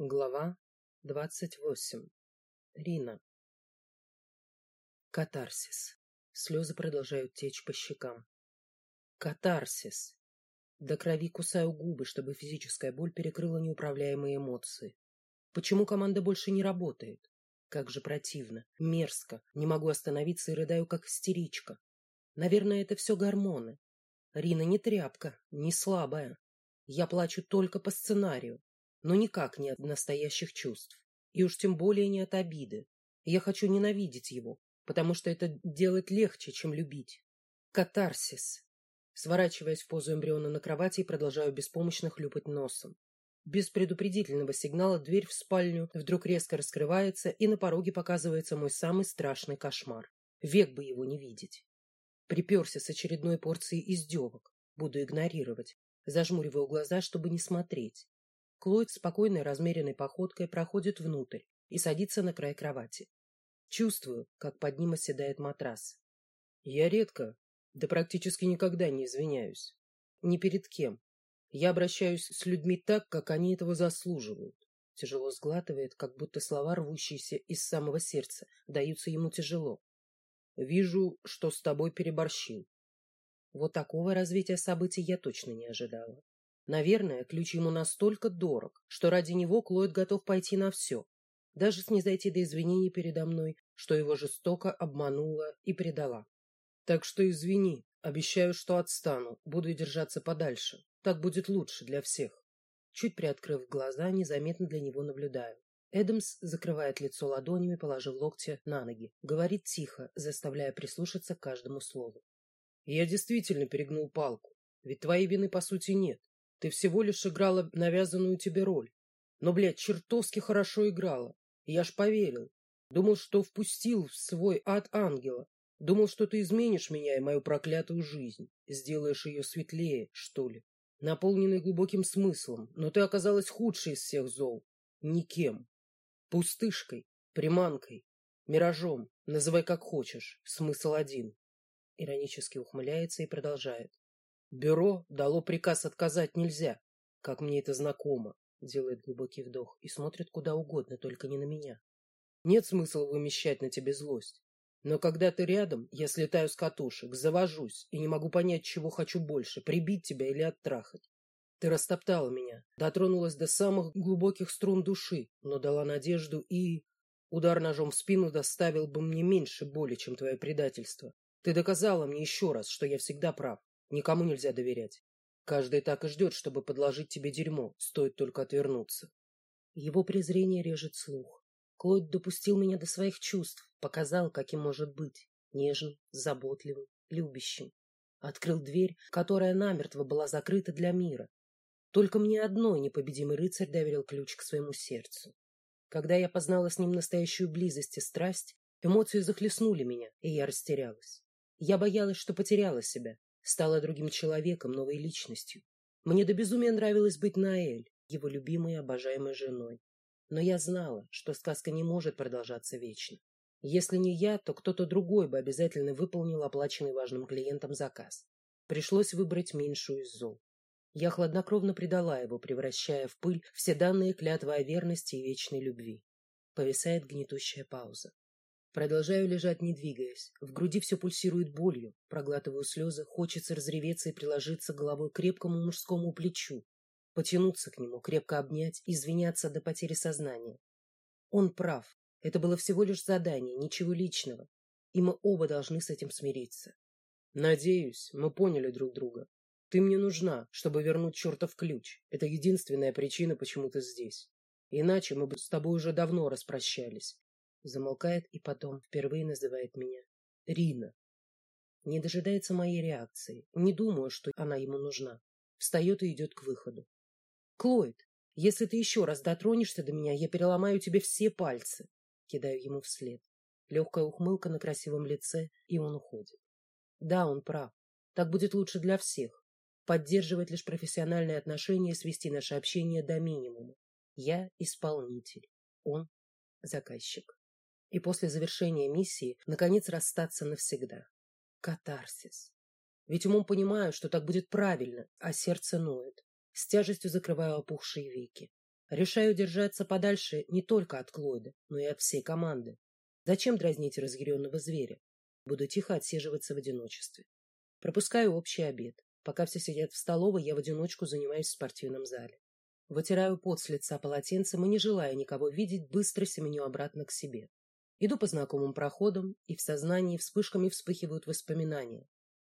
Глава двадцать восемь. Рина. Катарсис. Слезы продолжают течь по щекам. Катарсис. До крови кусаю губы, чтобы физическая боль перекрыла неуправляемые эмоции. Почему команда больше не работает? Как же противно, мерзко, не могу остановиться и рыдаю, как истеричка. Наверное, это все гормоны. Рина не тряпка, не слабая. Я плачу только по сценарию но никак не от настоящих чувств. И уж тем более не от обиды. Я хочу ненавидеть его, потому что это делать легче, чем любить. Катарсис. Сворачиваясь в позу эмбриона на кровати продолжаю беспомощно хлюпать носом. Без предупредительного сигнала дверь в спальню вдруг резко раскрывается, и на пороге показывается мой самый страшный кошмар. Век бы его не видеть. Приперся с очередной порцией издевок. Буду игнорировать. Зажмуриваю глаза, чтобы не смотреть. Клойд спокойной размеренной походкой проходит внутрь и садится на край кровати. Чувствую, как под ним оседает матрас. Я редко, да практически никогда не извиняюсь. Ни перед кем. Я обращаюсь с людьми так, как они этого заслуживают. Тяжело сглатывает, как будто слова, рвущиеся из самого сердца, даются ему тяжело. Вижу, что с тобой переборщил. Вот такого развития событий я точно не ожидала. Наверное, ключ ему настолько дорог, что ради него Клойд готов пойти на все, даже снизойти до извинений передо мной, что его жестоко обманула и предала. Так что извини, обещаю, что отстану, буду держаться подальше. Так будет лучше для всех. Чуть приоткрыв глаза, незаметно для него наблюдаю. Эдамс закрывает лицо ладонями, положив локти на ноги. Говорит тихо, заставляя прислушаться к каждому слову. Я действительно перегнул палку, ведь твоей вины по сути нет. Ты всего лишь играла навязанную тебе роль. Но, блядь, чертовски хорошо играла. я ж поверил. Думал, что впустил в свой ад ангела. Думал, что ты изменишь меня и мою проклятую жизнь. Сделаешь ее светлее, что ли. Наполненной глубоким смыслом. Но ты оказалась худшей из всех зол. Никем. Пустышкой, приманкой, миражом. Называй как хочешь. Смысл один. Иронически ухмыляется и продолжает. Бюро дало приказ отказать нельзя, как мне это знакомо. Делает глубокий вдох и смотрит куда угодно, только не на меня. Нет смысла вымещать на тебе злость. Но когда ты рядом, я слетаю с катушек, завожусь и не могу понять, чего хочу больше, прибить тебя или оттрахать. Ты растоптала меня, дотронулась до самых глубоких струн души, но дала надежду и... Удар ножом в спину доставил бы мне меньше боли, чем твое предательство. Ты доказала мне еще раз, что я всегда прав. Никому нельзя доверять. Каждый так и ждет, чтобы подложить тебе дерьмо, стоит только отвернуться. Его презрение режет слух. Клод допустил меня до своих чувств, показал, каким может быть. Нежным, заботливым, любящим. Открыл дверь, которая намертво была закрыта для мира. Только мне одной непобедимый рыцарь доверил ключ к своему сердцу. Когда я познала с ним настоящую близость и страсть, эмоции захлестнули меня, и я растерялась. Я боялась, что потеряла себя, стала другим человеком, новой личностью. Мне до безумия нравилось быть Наэль, его любимой и обожаемой женой. Но я знала, что сказка не может продолжаться вечно. Если не я, то кто-то другой бы обязательно выполнил оплаченный важным клиентам заказ. Пришлось выбрать меньшую из зол. Я хладнокровно предала его, превращая в пыль все данные клятвы о верности и вечной любви. Повисает гнетущая пауза. Продолжаю лежать, не двигаясь. В груди все пульсирует болью. Проглатываю слезы. Хочется разреветься и приложиться головой к крепкому мужскому плечу. Потянуться к нему, крепко обнять, извиняться до потери сознания. Он прав. Это было всего лишь задание, ничего личного. И мы оба должны с этим смириться. Надеюсь, мы поняли друг друга. Ты мне нужна, чтобы вернуть чертов ключ. Это единственная причина, почему ты здесь. Иначе мы бы с тобой уже давно распрощались. Замолкает и потом впервые называет меня Рина. Не дожидается моей реакции. Не думаю, что она ему нужна. Встает и идет к выходу. Клойд, если ты еще раз дотронешься до меня, я переломаю тебе все пальцы. Кидаю ему вслед. Легкая ухмылка на красивом лице, и он уходит. Да, он прав. Так будет лучше для всех. Поддерживать лишь профессиональные отношения и свести наше общение до минимума. Я исполнитель. Он заказчик и после завершения миссии наконец расстаться навсегда. Катарсис. Ведь умом понимаю, что так будет правильно, а сердце ноет. С тяжестью закрываю опухшие веки. Решаю держаться подальше не только от Клойда, но и от всей команды. Зачем дразнить разъяренного зверя? Буду тихо отсиживаться в одиночестве. Пропускаю общий обед. Пока все сидят в столовой, я в одиночку занимаюсь в спортивном зале. Вытираю пот с лица полотенцем и, не желая никого видеть, быстро семеню обратно к себе. Иду по знакомым проходам, и в сознании вспышками вспыхивают воспоминания.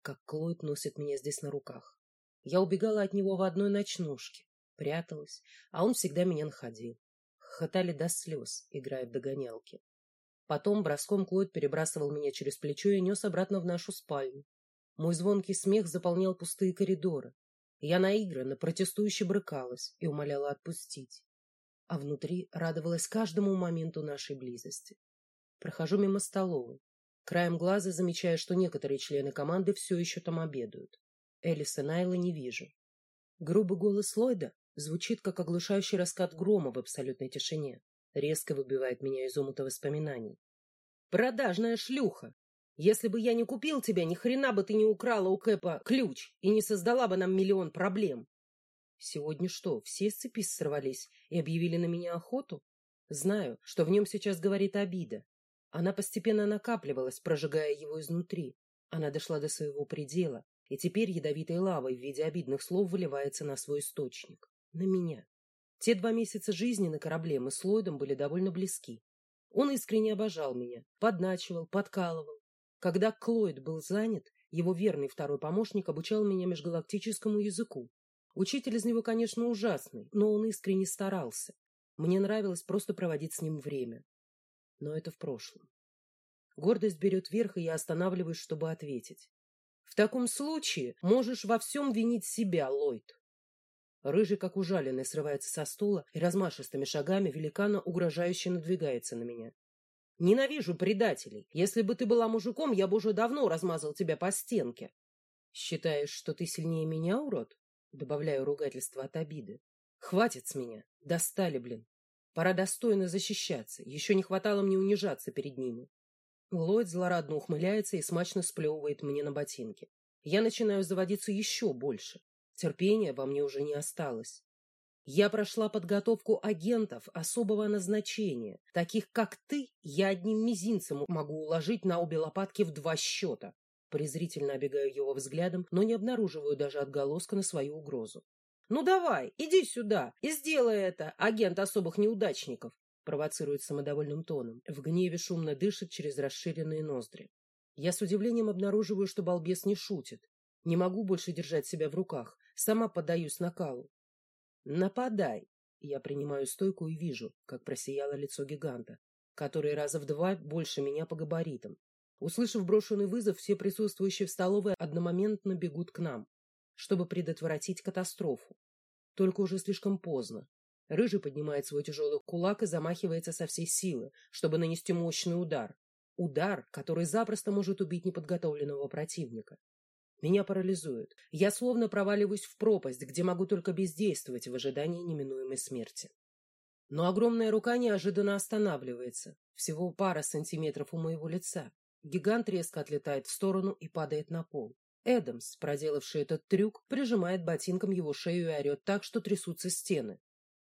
Как Клойд носит меня здесь на руках. Я убегала от него в одной ночнушке, пряталась, а он всегда меня находил. Хохотали до слез, играя в догонялки. Потом броском Клойд перебрасывал меня через плечо и нес обратно в нашу спальню. Мой звонкий смех заполнял пустые коридоры. Я наигранно, протестующе брыкалась и умоляла отпустить. А внутри радовалась каждому моменту нашей близости. Прохожу мимо столовой. Краем глаза замечаю, что некоторые члены команды все еще там обедают. Элис и Найла не вижу. Грубый голос Ллойда звучит, как оглушающий раскат грома в абсолютной тишине. Резко выбивает меня из омута воспоминаний. «Продажная шлюха! Если бы я не купил тебя, ни хрена бы ты не украла у Кэпа ключ и не создала бы нам миллион проблем!» Сегодня что, все с цепи сорвались и объявили на меня охоту? Знаю, что в нем сейчас говорит обида. Она постепенно накапливалась, прожигая его изнутри. Она дошла до своего предела, и теперь ядовитой лавой в виде обидных слов выливается на свой источник. На меня. Те два месяца жизни на корабле мы с Ллойдом были довольно близки. Он искренне обожал меня, подначивал, подкалывал. Когда Клойд был занят, его верный второй помощник обучал меня межгалактическому языку. Учитель из него, конечно, ужасный, но он искренне старался. Мне нравилось просто проводить с ним время. Но это в прошлом. Гордость берет верх, и я останавливаюсь, чтобы ответить. В таком случае можешь во всем винить себя, Ллойд. Рыжий, как ужаленный, срывается со стула и размашистыми шагами великана угрожающе надвигается на меня. Ненавижу предателей. Если бы ты была мужиком, я бы уже давно размазал тебя по стенке. Считаешь, что ты сильнее меня, урод? Добавляю ругательство от обиды. Хватит с меня. Достали, блин. Пора достойно защищаться. Еще не хватало мне унижаться перед ними. Ллойд злорадно ухмыляется и смачно сплевывает мне на ботинки. Я начинаю заводиться еще больше. Терпения во мне уже не осталось. Я прошла подготовку агентов особого назначения. Таких, как ты, я одним мизинцем могу уложить на обе лопатки в два счета. Презрительно обегаю его взглядом, но не обнаруживаю даже отголоска на свою угрозу. «Ну давай, иди сюда и сделай это, агент особых неудачников!» провоцирует самодовольным тоном. В гневе шумно дышит через расширенные ноздри. Я с удивлением обнаруживаю, что балбес не шутит. Не могу больше держать себя в руках. Сама поддаюсь накалу. «Нападай!» Я принимаю стойку и вижу, как просияло лицо гиганта, который раза в два больше меня по габаритам. Услышав брошенный вызов, все присутствующие в столовой одномоментно бегут к нам, чтобы предотвратить катастрофу. Только уже слишком поздно. Рыжий поднимает свой тяжелый кулак и замахивается со всей силы, чтобы нанести мощный удар. Удар, который запросто может убить неподготовленного противника. Меня парализует. Я словно проваливаюсь в пропасть, где могу только бездействовать в ожидании неминуемой смерти. Но огромная рука неожиданно останавливается. Всего пара сантиметров у моего лица. Гигант резко отлетает в сторону и падает на пол. Эдамс, проделавший этот трюк, прижимает ботинком его шею и орет так, что трясутся стены.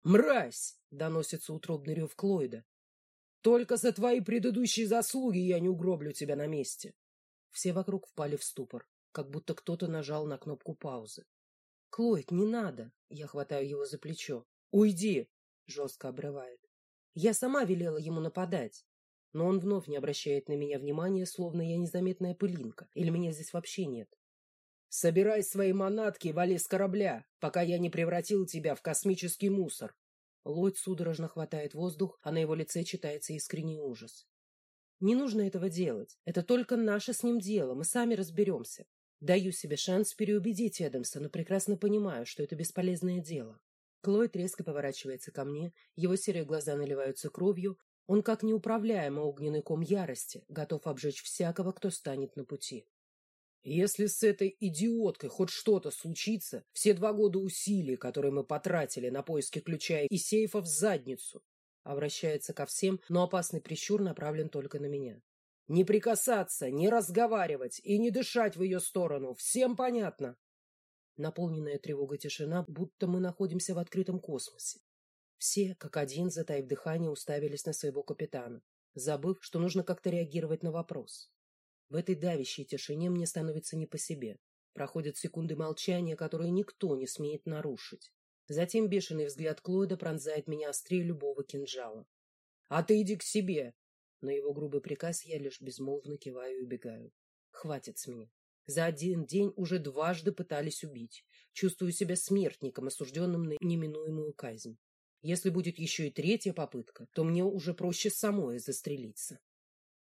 «Мразь!» — доносится утробный рев Клойда. «Только за твои предыдущие заслуги я не угроблю тебя на месте!» Все вокруг впали в ступор как будто кто-то нажал на кнопку паузы. «Клойд, не надо!» Я хватаю его за плечо. «Уйди!» — жестко обрывает. Я сама велела ему нападать. Но он вновь не обращает на меня внимания, словно я незаметная пылинка, или меня здесь вообще нет. «Собирай свои манатки и вали с корабля, пока я не превратил тебя в космический мусор!» Ллойд судорожно хватает воздух, а на его лице читается искренний ужас. «Не нужно этого делать. Это только наше с ним дело. Мы сами разберемся. Даю себе шанс переубедить Эдамса, но прекрасно понимаю, что это бесполезное дело. Клойд резко поворачивается ко мне, его серые глаза наливаются кровью, он как неуправляемый огненный ком ярости, готов обжечь всякого, кто станет на пути. Если с этой идиоткой хоть что-то случится, все два года усилий, которые мы потратили на поиски ключа и сейфа в задницу, обращается ко всем, но опасный прищур направлен только на меня. Не прикасаться, не разговаривать и не дышать в ее сторону. Всем понятно? Наполненная тревогой тишина, будто мы находимся в открытом космосе. Все, как один, затаив дыхание, уставились на своего капитана, забыв, что нужно как-то реагировать на вопрос. В этой давящей тишине мне становится не по себе. Проходят секунды молчания, которые никто не смеет нарушить. Затем бешеный взгляд Клойда пронзает меня острее любого кинжала. «А ты иди к себе!» На его грубый приказ я лишь безмолвно киваю и убегаю. Хватит с меня. За один день уже дважды пытались убить. Чувствую себя смертником, осужденным на неминуемую казнь. Если будет еще и третья попытка, то мне уже проще самой застрелиться.